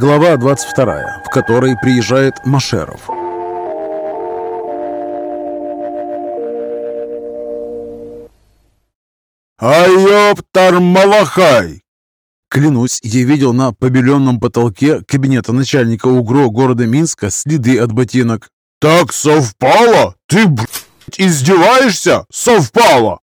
Глава 22, в которой приезжает Машеров. «Айоптар Малахай!» Клянусь, я видел на побеленном потолке кабинета начальника УГРО города Минска следы от ботинок. «Так совпало? Ты, блядь, издеваешься? Совпало!»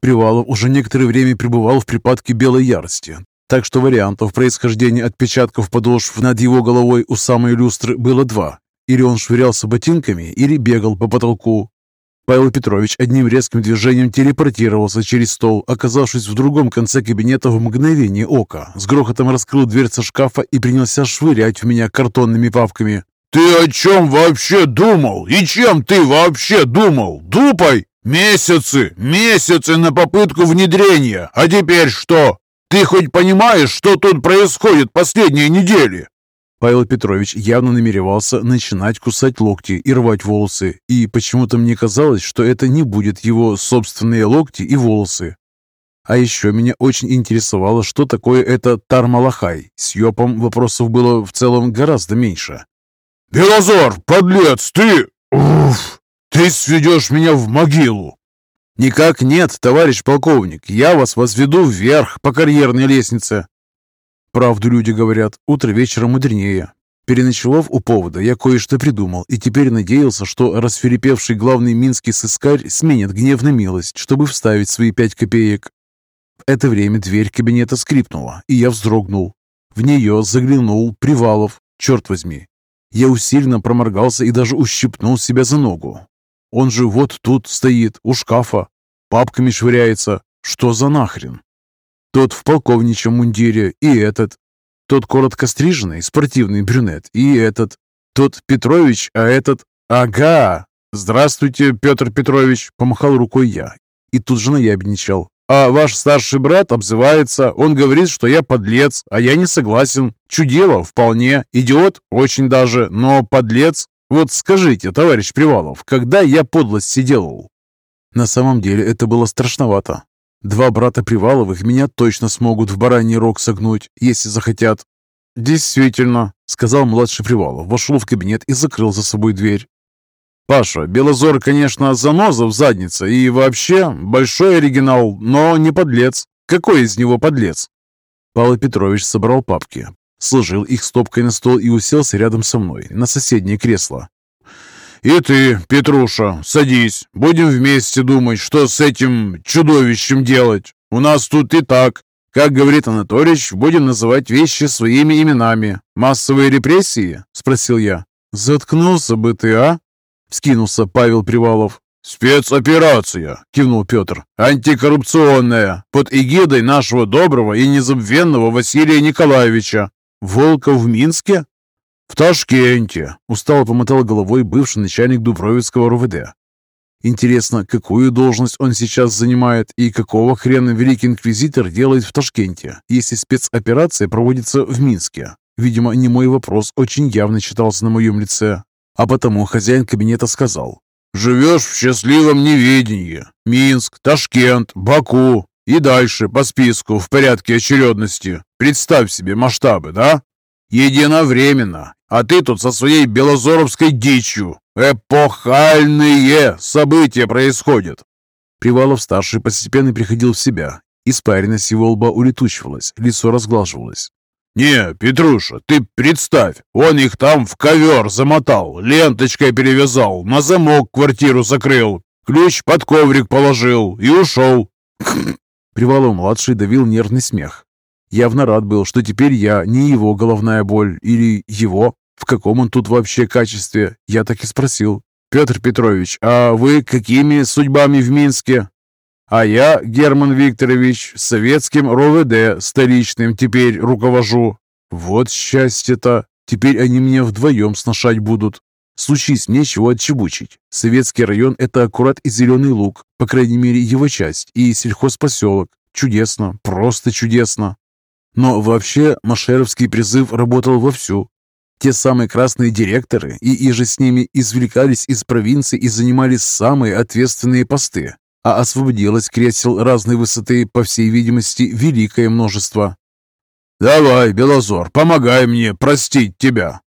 Привалов уже некоторое время пребывал в припадке белой ярости, так что вариантов происхождения отпечатков подошв над его головой у самой люстры было два. Или он швырялся ботинками, или бегал по потолку. Павел Петрович одним резким движением телепортировался через стол, оказавшись в другом конце кабинета в мгновение ока. С грохотом раскрыл дверцы шкафа и принялся швырять в меня картонными папками. «Ты о чем вообще думал? И чем ты вообще думал? Дупой? Месяцы, месяцы на попытку внедрения. А теперь что? Ты хоть понимаешь, что тут происходит последние недели?» Павел Петрович явно намеревался начинать кусать локти и рвать волосы, и почему-то мне казалось, что это не будет его собственные локти и волосы. А еще меня очень интересовало, что такое это Тармалахай. С Йопом вопросов было в целом гораздо меньше. «Белозор, подлец, ты... Уф, ты сведешь меня в могилу!» «Никак нет, товарищ полковник, я вас возведу вверх по карьерной лестнице». Правду люди говорят, утро вечера мудренее. Переночевав у повода, я кое-что придумал и теперь надеялся, что расфилипевший главный минский сыскарь сменит гнев на милость, чтобы вставить свои пять копеек. В это время дверь кабинета скрипнула, и я вздрогнул. В нее заглянул Привалов. Черт возьми, я усиленно проморгался и даже ущипнул себя за ногу. Он же вот тут стоит, у шкафа, папками швыряется. Что за нахрен? Тот в полковничьем мундире и этот. Тот коротко стриженный, спортивный брюнет и этот. Тот Петрович, а этот... Ага! Здравствуйте, Петр Петрович, помахал рукой я. И тут же наябедничал. А ваш старший брат обзывается, он говорит, что я подлец, а я не согласен. Чудило вполне, идиот очень даже, но подлец. Вот скажите, товарищ Привалов, когда я подлость делал? На самом деле это было страшновато. Два брата Приваловых меня точно смогут в бараний рог согнуть, если захотят. «Действительно», — сказал младший Привалов, вошел в кабинет и закрыл за собой дверь. Паша, Белозор, конечно, заноза в заднице и вообще большой оригинал, но не подлец. Какой из него подлец? Павел Петрович собрал папки, сложил их стопкой на стол и уселся рядом со мной на соседнее кресло. «И ты, Петруша, садись. Будем вместе думать, что с этим чудовищем делать. У нас тут и так, как говорит Анатольевич, будем называть вещи своими именами. Массовые репрессии?» – спросил я. «Заткнулся бы ты, а?» Скинулся Павел Привалов. «Спецоперация!» – кивнул Петр. «Антикоррупционная, под эгидой нашего доброго и незабвенного Василия Николаевича. Волков в Минске?» «В Ташкенте!» – устало помотал головой бывший начальник Дубровицкого РУВД. «Интересно, какую должность он сейчас занимает и какого хрена Великий Инквизитор делает в Ташкенте, если спецоперация проводится в Минске?» Видимо, не мой вопрос очень явно читался на моем лице. А потому хозяин кабинета сказал, «Живешь в счастливом неведении. Минск, Ташкент, Баку и дальше по списку в порядке очередности. Представь себе масштабы, да? Единовременно. А ты тут со своей белозоровской дичью. Эпохальные события происходят». Привалов-старший постепенно приходил в себя. Испаренность его лба улетучивалась, лицо разглаживалось. «Не, Петруша, ты представь, он их там в ковер замотал, ленточкой перевязал, на замок квартиру закрыл, ключ под коврик положил и ушел». Привалов-младший давил нервный смех. Явно рад был, что теперь я не его головная боль или его. В каком он тут вообще качестве? Я так и спросил. «Петр Петрович, а вы какими судьбами в Минске?» А я, Герман Викторович, советским РОВД столичным теперь руковожу. Вот счастье-то! Теперь они меня вдвоем сношать будут. Случись мне чего отчебучить. Советский район – это аккурат и зеленый луг, по крайней мере его часть, и сельхозпоселок. Чудесно, просто чудесно. Но вообще Машеровский призыв работал вовсю. Те самые красные директоры и иже с ними извлекались из провинции и занимали самые ответственные посты а освободилось кресел разной высоты, по всей видимости, великое множество. Давай, Белозор, помогай мне простить тебя.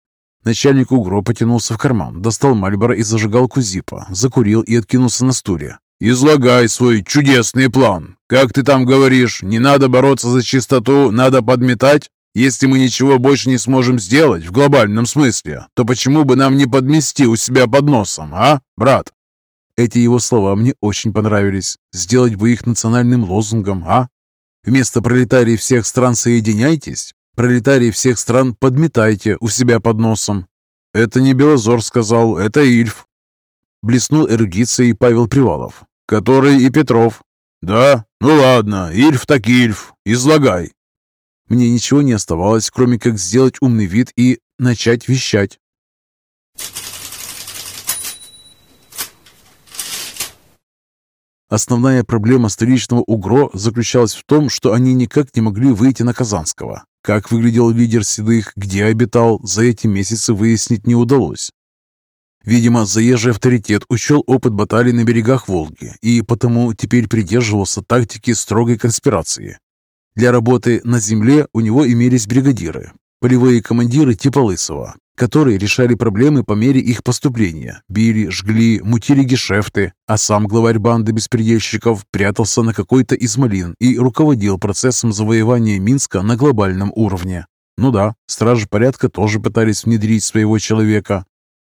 Начальник УГРО потянулся в карман, достал Мальборо и зажигалку Зипа, закурил и откинулся на стуле. «Излагай свой чудесный план. Как ты там говоришь, не надо бороться за чистоту, надо подметать? Если мы ничего больше не сможем сделать в глобальном смысле, то почему бы нам не подмести у себя под носом, а, брат?» Эти его слова мне очень понравились. Сделать бы их национальным лозунгом, а? Вместо пролетарий всех стран соединяйтесь, пролетарии всех стран подметайте у себя под носом. Это не Белозор сказал, это Ильф. Блеснул эрудицией Павел Привалов. Который и Петров. Да? Ну ладно, Ильф так Ильф. Излагай. Мне ничего не оставалось, кроме как сделать умный вид и начать вещать. Основная проблема столичного УГРО заключалась в том, что они никак не могли выйти на Казанского. Как выглядел лидер седых, где обитал, за эти месяцы выяснить не удалось. Видимо, заезжий авторитет учел опыт баталий на берегах Волги и потому теперь придерживался тактики строгой конспирации. Для работы на земле у него имелись бригадиры, полевые командиры типа Лысого, которые решали проблемы по мере их поступления, били, жгли, мутили гешефты, а сам главарь банды беспредельщиков прятался на какой-то из малин и руководил процессом завоевания Минска на глобальном уровне. Ну да, стражи порядка тоже пытались внедрить своего человека.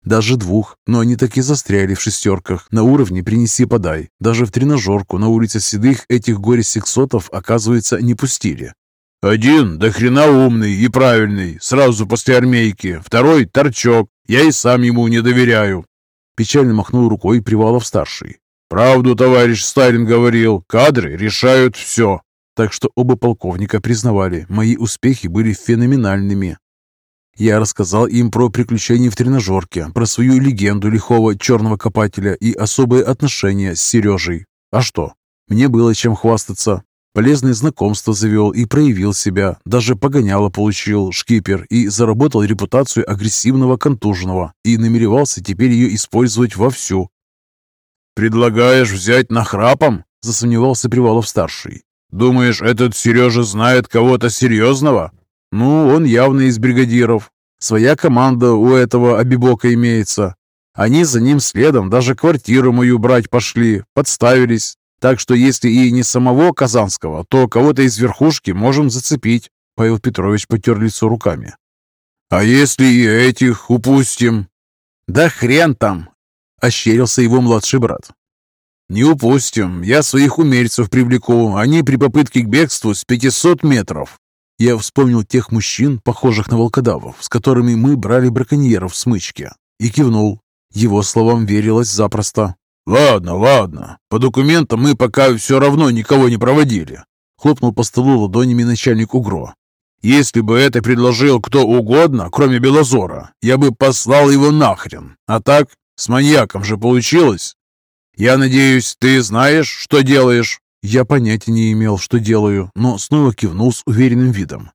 Даже двух, но они так и застряли в шестерках. На уровне «принеси-подай». Даже в тренажерку на улице Седых этих горе-сексотов, оказывается, не пустили. Один до хрена умный и правильный, сразу после армейки. Второй – торчок. Я и сам ему не доверяю. Печально махнул рукой Привалов-старший. Правду товарищ Сталин говорил, кадры решают все. Так что оба полковника признавали, мои успехи были феноменальными. Я рассказал им про приключения в тренажерке, про свою легенду лихого черного копателя и особые отношения с Сережей. А что? Мне было чем хвастаться. Полезные знакомства завел и проявил себя. Даже погоняло получил шкипер и заработал репутацию агрессивного контуженного и намеревался теперь ее использовать вовсю. «Предлагаешь взять нахрапом?» – засомневался Привалов-старший. «Думаешь, этот Сережа знает кого-то серьезного?» «Ну, он явно из бригадиров. Своя команда у этого обибока имеется. Они за ним следом даже квартиру мою брать пошли, подставились. Так что если и не самого Казанского, то кого-то из верхушки можем зацепить. Павел Петрович потер лицо руками. А если и этих упустим? Да хрен там! Ощерился его младший брат. Не упустим. Я своих умельцев привлеку. Они при попытке к бегству с 500 метров. Я вспомнил тех мужчин, похожих на волкодавов, с которыми мы брали браконьеров в смычке, и кивнул. Его словам верилось запросто. «Ладно, ладно. По документам мы пока все равно никого не проводили», — хлопнул по столу ладонями начальник УГРО. «Если бы это предложил кто угодно, кроме Белозора, я бы послал его нахрен. А так, с маньяком же получилось. Я надеюсь, ты знаешь, что делаешь?» Я понятия не имел, что делаю, но снова кивнул с уверенным видом.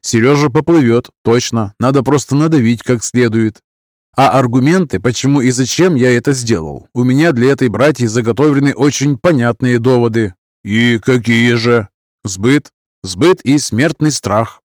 «Сережа поплывет, точно. Надо просто надавить как следует. А аргументы, почему и зачем я это сделал, у меня для этой братьи заготовлены очень понятные доводы. И какие же? Сбыт, сбыт и смертный страх.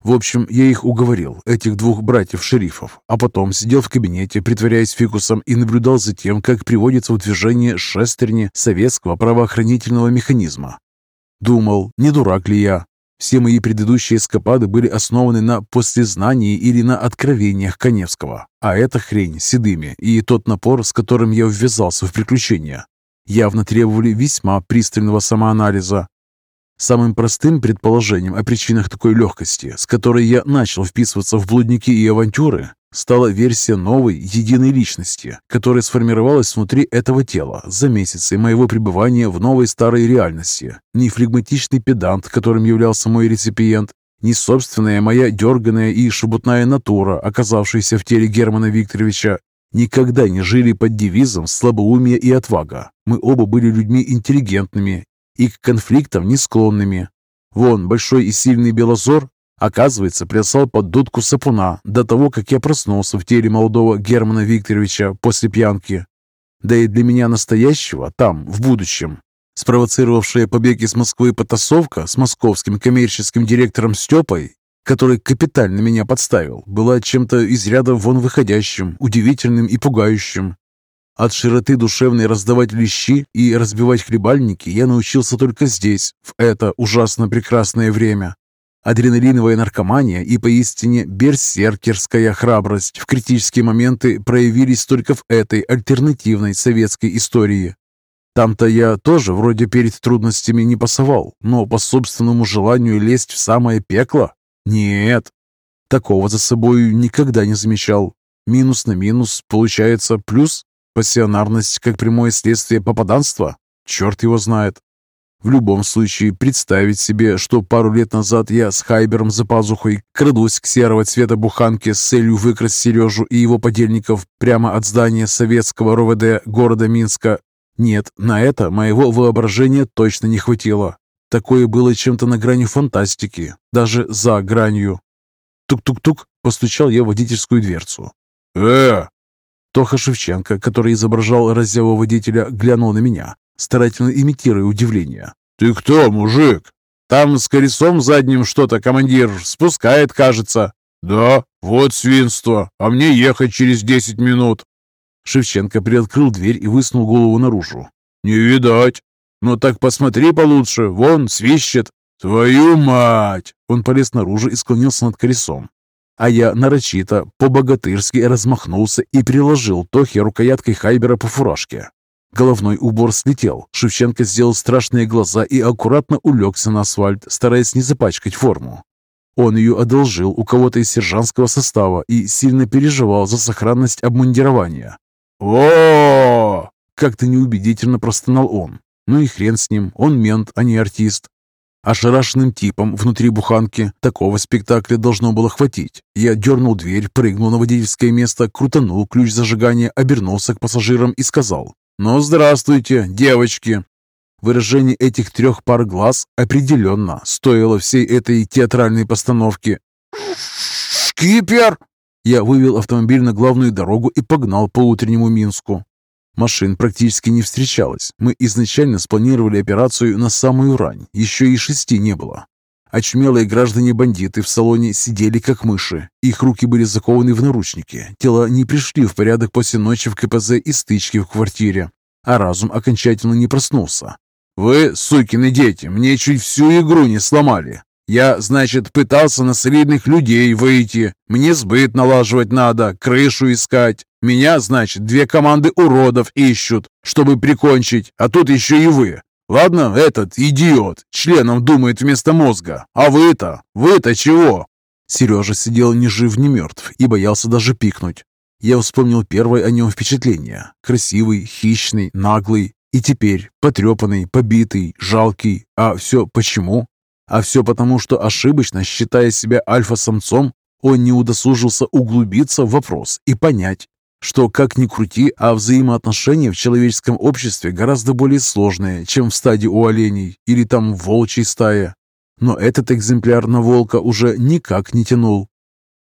В общем, я их уговорил, этих двух братьев-шерифов, а потом сидел в кабинете, притворяясь фикусом, и наблюдал за тем, как приводится в движение шестерни советского правоохранительного механизма. Думал, не дурак ли я, все мои предыдущие эскапады были основаны на послезнании или на откровениях Коневского. А эта хрень седыми и тот напор, с которым я ввязался в приключения, явно требовали весьма пристального самоанализа. Самым простым предположением о причинах такой легкости, с которой я начал вписываться в блудники и авантюры, стала версия новой, единой личности, которая сформировалась внутри этого тела за месяцы моего пребывания в новой старой реальности. Ни флегматичный педант, которым являлся мой реципиент, ни собственная моя дерганная и шебутная натура, оказавшаяся в теле Германа Викторовича, никогда не жили под девизом «слабоумие и отвага». Мы оба были людьми интеллигентными и к конфликтам не склонными. Вон, большой и сильный Белозор Оказывается, плясал под дудку сапуна до того, как я проснулся в теле молодого Германа Викторовича после пьянки. да и для меня настоящего там, в будущем. Спровоцировавшая побег из Москвы потасовка с московским коммерческим директором Степой, который капитально меня подставил, была чем-то из ряда вон выходящим, удивительным и пугающим. От широты душевной раздавать лещи и разбивать хлебальники я научился только здесь, в это ужасно прекрасное время. Адреналиновая наркомания и поистине берсеркерская храбрость в критические моменты проявились только в этой альтернативной советской истории. Там-то я тоже вроде перед трудностями не пасовал, но по собственному желанию лезть в самое пекло? Нет, такого за собой никогда не замечал. Минус на минус получается плюс? Пассионарность как прямое следствие попаданства? Черт его знает. В любом случае, представить себе, что пару лет назад я с Хайбером за пазухой крадусь к серого цвета буханке с целью выкрасть Сережу и его подельников прямо от здания советского РОВД города Минска, нет, на это моего воображения точно не хватило. Такое было чем-то на грани фантастики, даже за гранью. Тук-тук-тук, постучал я в водительскую дверцу. «Э!» Тоха Шевченко, который изображал раззяву водителя, глянул на меня, старательно имитируя удивление. «Ты кто, мужик? Там с колесом задним что-то командир спускает, кажется». «Да, вот свинство, а мне ехать через десять минут». Шевченко приоткрыл дверь и высунул голову наружу. «Не видать. Ну так посмотри получше, вон свищет». «Твою мать!» Он полез наружу и склонился над колесом. А я нарочито, по-богатырски размахнулся и приложил Тохе рукояткой Хайбера по фуражке. Головной убор слетел. Шевченко сделал страшные глаза и аккуратно улегся на асфальт, стараясь не запачкать форму. Он ее одолжил у кого-то из сержантского состава и сильно переживал за сохранность обмундирования. о Как-то неубедительно простонал он. Ну и хрен с ним, он мент, а не артист. Ошарашенным типом внутри буханки такого спектакля должно было хватить. Я дернул дверь, прыгнул на водительское место, крутанул ключ зажигания, обернулся к пассажирам и сказал «Ну, здравствуйте, девочки!» Выражение этих трех пар глаз определенно стоило всей этой театральной постановки. «Шкипер!» Я вывел автомобиль на главную дорогу и погнал по утреннему Минску. Машин практически не встречалось. Мы изначально спланировали операцию на самую рань, еще и шести не было. Очумелые граждане-бандиты в салоне сидели как мыши. Их руки были закованы в наручники. Тела не пришли в порядок после ночи в КПЗ и стычки в квартире. А разум окончательно не проснулся. «Вы, сукины дети, мне чуть всю игру не сломали. Я, значит, пытался на солидных людей выйти. Мне сбыт налаживать надо, крышу искать. Меня, значит, две команды уродов ищут, чтобы прикончить, а тут еще и вы. Ладно, этот идиот членом думает вместо мозга. А вы-то, вы-то чего?» Сережа сидел ни жив, ни мертв и боялся даже пикнуть. Я вспомнил первое о нем впечатление. Красивый, хищный, наглый. И теперь потрепанный, побитый, жалкий. А все почему? А все потому, что ошибочно, считая себя альфа-самцом, он не удосужился углубиться в вопрос и понять, что, как ни крути, а взаимоотношения в человеческом обществе гораздо более сложные, чем в стаде у оленей или там в волчьей стае. Но этот экземпляр на волка уже никак не тянул.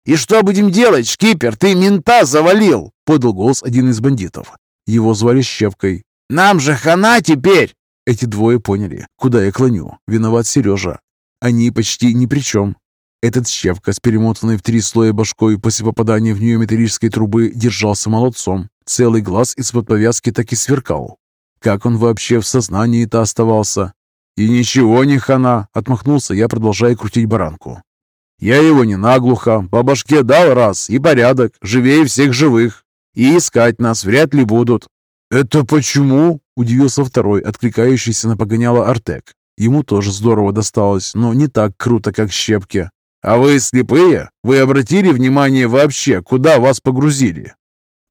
«И что будем делать, шкипер? Ты мента завалил!» — подал голос один из бандитов. Его звали Щепкой. «Нам же хана теперь!» Эти двое поняли, куда я клоню. Виноват Сережа. Они почти ни при чем. Этот щепка с перемотанной в три слоя башкой после попадания в нее металлической трубы держался молодцом. Целый глаз из-под повязки так и сверкал. Как он вообще в сознании-то оставался? «И ничего не хана!» — отмахнулся я, продолжая крутить баранку. «Я его не наглухо, по башке дал раз, и порядок, живее всех живых. И искать нас вряд ли будут». «Это почему?» — удивился второй, откликающийся на погоняло Артек. Ему тоже здорово досталось, но не так круто, как щепки. «А вы слепые? Вы обратили внимание вообще, куда вас погрузили?»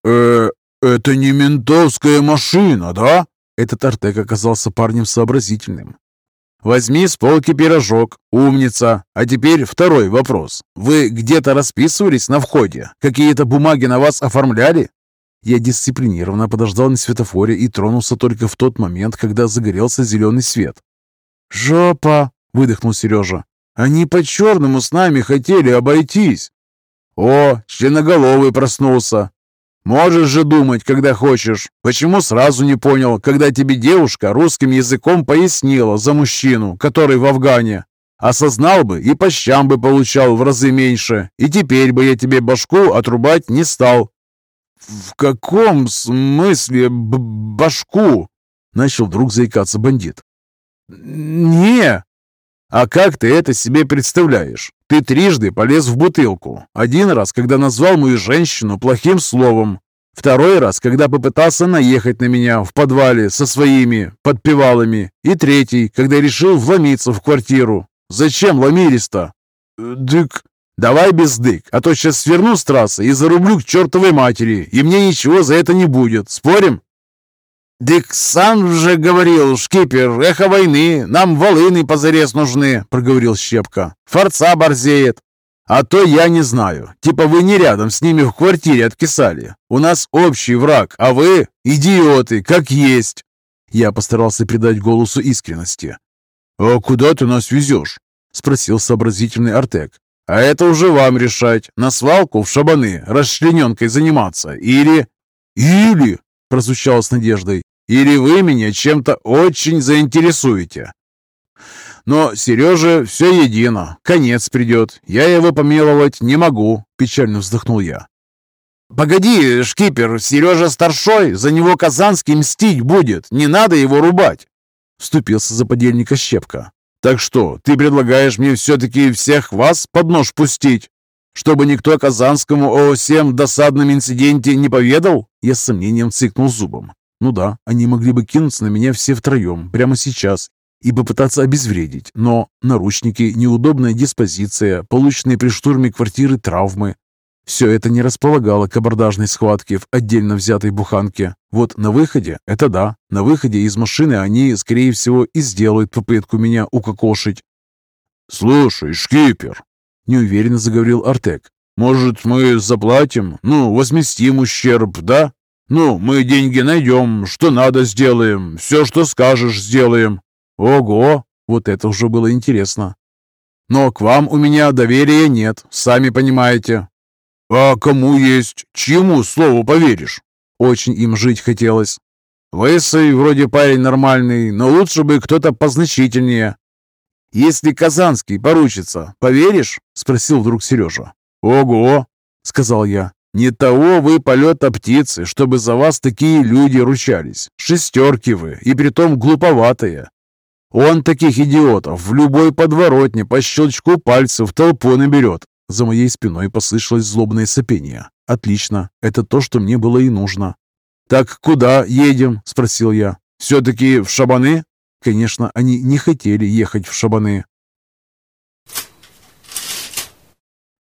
«Э, это не ментовская машина, да?» Этот Артек оказался парнем сообразительным. «Возьми с полки пирожок, умница. А теперь второй вопрос. Вы где-то расписывались на входе? Какие-то бумаги на вас оформляли?» Я дисциплинированно подождал на светофоре и тронулся только в тот момент, когда загорелся зеленый свет. «Жопа!» — выдохнул Сережа. «Они по-черному с нами хотели обойтись!» «О, членоголовый проснулся!» Можешь же думать, когда хочешь. Почему сразу не понял, когда тебе девушка русским языком пояснила за мужчину, который в Афгане? Осознал бы и по щам бы получал в разы меньше, и теперь бы я тебе башку отрубать не стал». «В каком смысле башку?» Начал вдруг заикаться бандит. «Не!» «А как ты это себе представляешь? Ты трижды полез в бутылку. Один раз, когда назвал мою женщину плохим словом. Второй раз, когда попытался наехать на меня в подвале со своими подпевалами. И третий, когда решил вломиться в квартиру. Зачем ломились-то?» «Дык...» «Давай без дык, а то сейчас сверну с трассы и зарублю к чертовой матери, и мне ничего за это не будет. Спорим?» «Дык сам же говорил, шкипер, эхо войны, нам волыны позарез нужны», — проговорил Щепка. «Форца борзеет». «А то я не знаю. Типа вы не рядом с ними в квартире откисали. У нас общий враг, а вы — идиоты, как есть». Я постарался придать голосу искренности. «А куда ты нас везешь?» — спросил сообразительный Артек. «А это уже вам решать. На свалку в шабаны расчлененкой заниматься или...» «Или...» — прозвучало с надеждой. «Или вы меня чем-то очень заинтересуете». «Но Сереже все едино. Конец придет. Я его помиловать не могу», — печально вздохнул я. «Погоди, шкипер, Сережа старшой, за него Казанский мстить будет. Не надо его рубать!» Вступился за подельника Щепка. «Так что, ты предлагаешь мне все-таки всех вас под нож пустить?» Чтобы никто Казанскому о всем досадном инциденте не поведал? Я с сомнением цикнул зубом. Ну да, они могли бы кинуться на меня все втроем, прямо сейчас, и попытаться обезвредить, но наручники, неудобная диспозиция, полученные при штурме квартиры травмы. Все это не располагало к абордажной схватке в отдельно взятой буханке. Вот на выходе, это да, на выходе из машины они, скорее всего, и сделают попытку меня укокошить. «Слушай, шкипер, неуверенно заговорил Артек. «Может, мы заплатим? Ну, возместим ущерб, да? Ну, мы деньги найдем, что надо сделаем, все, что скажешь, сделаем». «Ого!» Вот это уже было интересно. «Но к вам у меня доверия нет, сами понимаете». «А кому есть? Чьему слову поверишь?» Очень им жить хотелось. «Лысый вроде парень нормальный, но лучше бы кто-то позначительнее. «Если Казанский поручится, поверишь?» — спросил вдруг Сережа. «Ого!» — сказал я. «Не того вы полета птицы, чтобы за вас такие люди ручались. Шестерки вы, и притом глуповатые. Он таких идиотов в любой подворотне по щелчку пальцев толпу наберет». За моей спиной послышалось злобное сопение. «Отлично, это то, что мне было и нужно». «Так куда едем?» — спросил я. «Все-таки в Шабаны?» Конечно, они не хотели ехать в Шабаны.